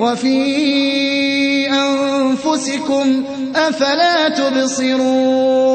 وَفِي أَنفُسِكُمْ ۚ أَفَلَا تُبْصِرُونَ